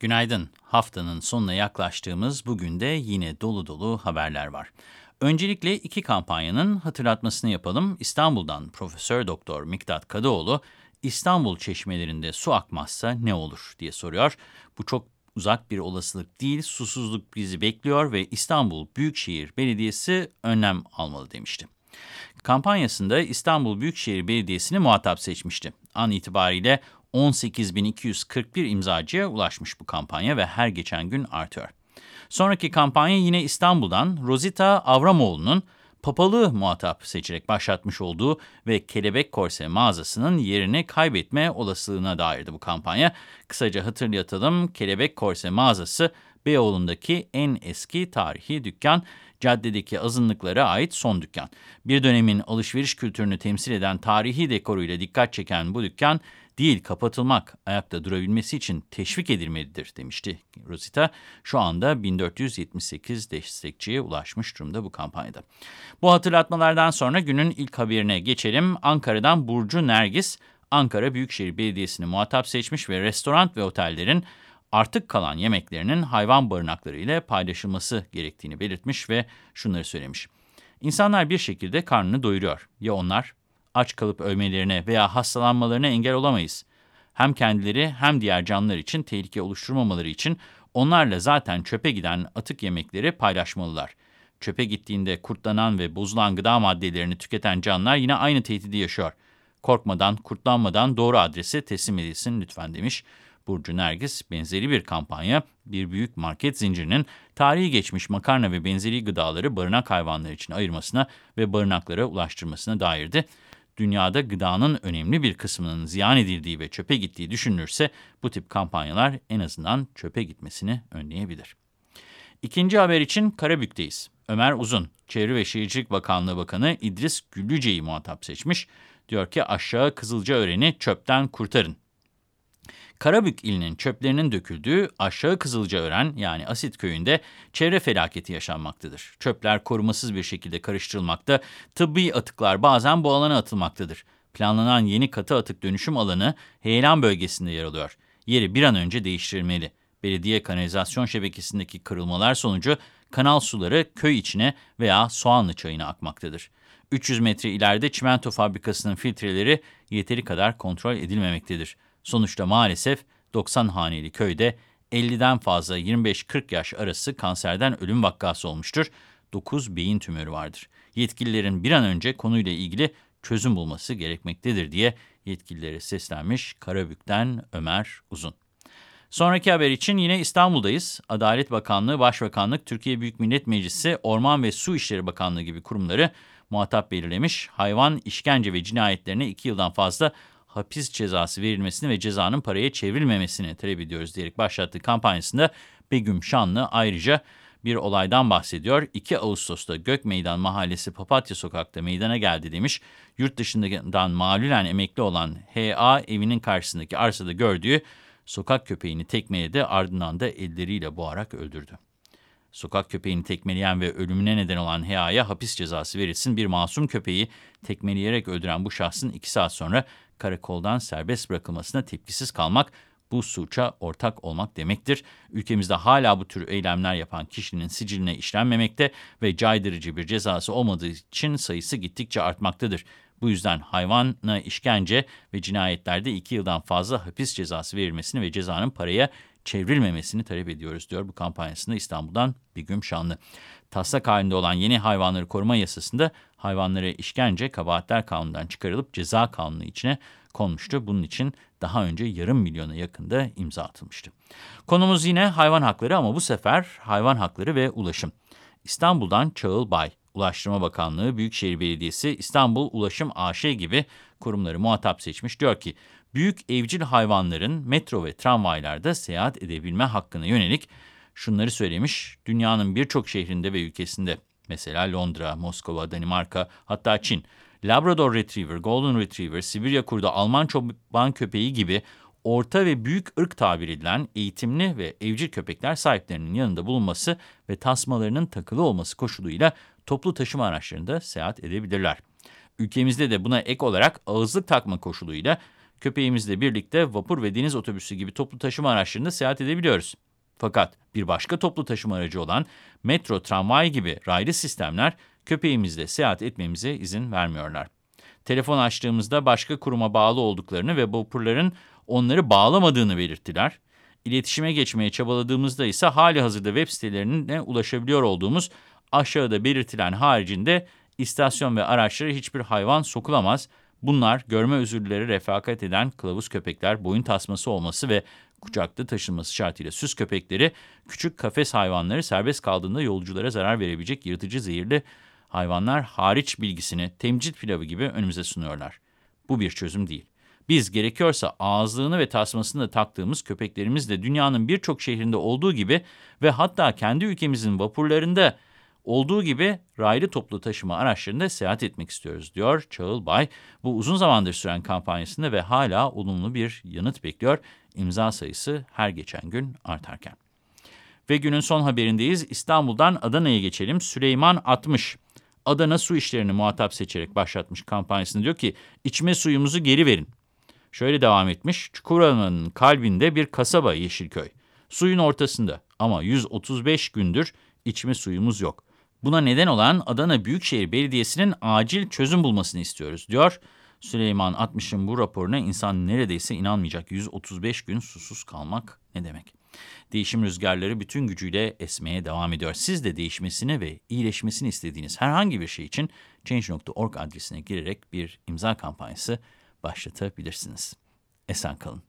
Günaydın. Haftanın sonuna yaklaştığımız bugün de yine dolu dolu haberler var. Öncelikle iki kampanyanın hatırlatmasını yapalım. İstanbul'dan Profesör Doktor Miktat Kadıoğlu, İstanbul çeşmelerinde su akmazsa ne olur diye soruyor. Bu çok uzak bir olasılık değil, susuzluk bizi bekliyor ve İstanbul Büyükşehir Belediyesi önlem almalı demişti. Kampanyasında İstanbul Büyükşehir Belediyesi'ni muhatap seçmişti. An itibariyle 18.241 imzacıya ulaşmış bu kampanya ve her geçen gün artıyor. Sonraki kampanya yine İstanbul'dan Rosita Avramoğlu'nun papalığı muhatap seçerek başlatmış olduğu ve Kelebek Korse mağazasının yerini kaybetme olasılığına dairdi bu kampanya. Kısaca hatırlatalım, Kelebek Korse mağazası Beyoğlu'ndaki en eski tarihi dükkan, caddedeki azınlıklara ait son dükkan. Bir dönemin alışveriş kültürünü temsil eden tarihi dekoruyla dikkat çeken bu dükkan, değil kapatılmak, ayakta durabilmesi için teşvik edilmelidir demişti Rosita. Şu anda 1478 destekçiye ulaşmış durumda bu kampanyada. Bu hatırlatmalardan sonra günün ilk haberine geçelim. Ankara'dan Burcu Nergis, Ankara Büyükşehir Belediyesi'ni muhatap seçmiş ve restoran ve otellerin artık kalan yemeklerinin hayvan barınakları ile paylaşılması gerektiğini belirtmiş ve şunları söylemiş. İnsanlar bir şekilde karnını doyuruyor. Ya onlar? Aç kalıp ölmelerine veya hastalanmalarına engel olamayız. Hem kendileri hem diğer canlılar için tehlike oluşturmamaları için onlarla zaten çöpe giden atık yemekleri paylaşmalılar. Çöpe gittiğinde kurtlanan ve bozulan gıda maddelerini tüketen canlılar yine aynı tehdidi yaşıyor. Korkmadan, kurtlanmadan doğru adrese teslim edilsin lütfen demiş. Burcu Nergis, benzeri bir kampanya, bir büyük market zincirinin tarihi geçmiş makarna ve benzeri gıdaları barınak hayvanları için ayırmasına ve barınaklara ulaştırmasına dairdi. Dünyada gıdanın önemli bir kısmının ziyan edildiği ve çöpe gittiği düşünülürse bu tip kampanyalar en azından çöpe gitmesini önleyebilir. İkinci haber için Karabük'teyiz. Ömer Uzun, Çevre ve Şehircilik Bakanlığı Bakanı İdris Güllüce'yi muhatap seçmiş. Diyor ki aşağı Kızılcaören'i çöpten kurtarın. Karabük ilinin çöplerinin döküldüğü aşağı Kızılcaören yani Asit köyünde çevre felaketi yaşanmaktadır. Çöpler korumasız bir şekilde karıştırılmakta, tıbbi atıklar bazen bu alana atılmaktadır. Planlanan yeni katı atık dönüşüm alanı heyelan bölgesinde yer alıyor. Yeri bir an önce değiştirilmeli. Belediye kanalizasyon şebekesindeki kırılmalar sonucu kanal suları köy içine veya Soğanlı çayına akmaktadır. 300 metre ileride çimento fabrikasının filtreleri yeteri kadar kontrol edilmemektedir. Sonuçta maalesef 90 haneli köyde 50'den fazla 25-40 yaş arası kanserden ölüm vakası olmuştur. 9 beyin tümörü vardır. Yetkililerin bir an önce konuyla ilgili çözüm bulması gerekmektedir diye yetkililere seslenmiş Karabük'ten Ömer Uzun. Sonraki haber için yine İstanbul'dayız. Adalet Bakanlığı, Başbakanlık, Türkiye Büyük Millet Meclisi, Orman ve Su İşleri Bakanlığı gibi kurumları muhatap belirlemiş. Hayvan, işkence ve cinayetlerine 2 yıldan fazla hapis cezası verilmesini ve cezanın paraya çevrilmemesini talep ediyoruz diyerek başlattığı kampanyasında Begüm Şanlı ayrıca bir olaydan bahsediyor. 2 Ağustos'ta Gökmeydan Mahallesi Papatya Sokak'ta meydana geldi demiş. Yurt dışından malulen emekli olan H.A. evinin karşısındaki arsada gördüğü sokak köpeğini tekmeledi ardından da elleriyle boğarak öldürdü. Sokak köpeğini tekmeleyen ve ölümüne neden olan H.A.'ya hapis cezası verilsin. Bir masum köpeği tekmeleyerek öldüren bu şahsın 2 saat sonra karakoldan serbest bırakılmasına tepkisiz kalmak bu suça ortak olmak demektir. Ülkemizde hala bu tür eylemler yapan kişinin siciline işlenmemekte ve caydırıcı bir cezası olmadığı için sayısı gittikçe artmaktadır. Bu yüzden hayvana işkence ve cinayetlerde 2 yıldan fazla hapis cezası verilmesini ve cezanın paraya çevrilmemesini talep ediyoruz diyor bu kampanyasında İstanbul'dan Bigüm Şanlı. Taslak halinde olan yeni hayvanları koruma yasasında hayvanlara işkence kabahatler kanunundan çıkarılıp ceza kanunu içine konmuştu. Bunun için daha önce yarım milyona yakında imza atılmıştı. Konumuz yine hayvan hakları ama bu sefer hayvan hakları ve ulaşım. İstanbul'dan Çağıl Bay, Ulaştırma Bakanlığı, Büyükşehir Belediyesi, İstanbul Ulaşım AŞ gibi kurumları muhatap seçmiş. Diyor ki, büyük evcil hayvanların metro ve tramvaylarda seyahat edebilme hakkına yönelik şunları söylemiş. Dünyanın birçok şehrinde ve ülkesinde mesela Londra, Moskova, Danimarka hatta Çin, Labrador Retriever, Golden Retriever, Sibirya kurdu, Alman çoban köpeği gibi orta ve büyük ırk tabir edilen eğitimli ve evcil köpekler sahiplerinin yanında bulunması ve tasmalarının takılı olması koşuluyla toplu taşıma araçlarında seyahat edebilirler. Ülkemizde de buna ek olarak ağızlık takma koşuluyla köpeğimizle birlikte vapur ve deniz otobüsü gibi toplu taşıma araçlarında seyahat edebiliyoruz. Fakat bir başka toplu taşıma aracı olan metro, tramvay gibi raylı sistemler köpeğimizle seyahat etmemize izin vermiyorlar. Telefon açtığımızda başka kuruma bağlı olduklarını ve vapurların onları bağlamadığını belirttiler. İletişime geçmeye çabaladığımızda ise hali hazırda web sitelerine ulaşabiliyor olduğumuz aşağıda belirtilen haricinde istasyon ve araçlara hiçbir hayvan sokulamaz. Bunlar görme özürlüleri refakat eden kılavuz köpekler, boyun tasması olması ve kucakta taşınması şartıyla süs köpekleri, küçük kafes hayvanları serbest kaldığında yolculara zarar verebilecek yırtıcı zehirli hayvanlar hariç bilgisini temcit pilavı gibi önümüze sunuyorlar. Bu bir çözüm değil. Biz gerekiyorsa ağızlığını ve tasmasını da taktığımız köpeklerimizle dünyanın birçok şehrinde olduğu gibi ve hatta kendi ülkemizin vapurlarında olduğu gibi raylı toplu taşıma araçlarında seyahat etmek istiyoruz, diyor Çağıl Bay. Bu uzun zamandır süren kampanyasında ve hala olumlu bir yanıt bekliyor. İmza sayısı her geçen gün artarken. Ve günün son haberindeyiz. İstanbul'dan Adana'ya geçelim. Süleyman 60. Adana su işlerini muhatap seçerek başlatmış kampanyasında diyor ki içme suyumuzu geri verin. Şöyle devam etmiş. Çukurova'nın kalbinde bir kasaba Yeşilköy. Suyun ortasında ama 135 gündür içme suyumuz yok. Buna neden olan Adana Büyükşehir Belediyesi'nin acil çözüm bulmasını istiyoruz, diyor. Süleyman 60'ın bu raporuna insan neredeyse inanmayacak. 135 gün susuz kalmak ne demek? Değişim rüzgarları bütün gücüyle esmeye devam ediyor. Siz de değişmesini ve iyileşmesini istediğiniz herhangi bir şey için Change.org adresine girerek bir imza kampanyası başlatabilirsiniz. Esen kalın.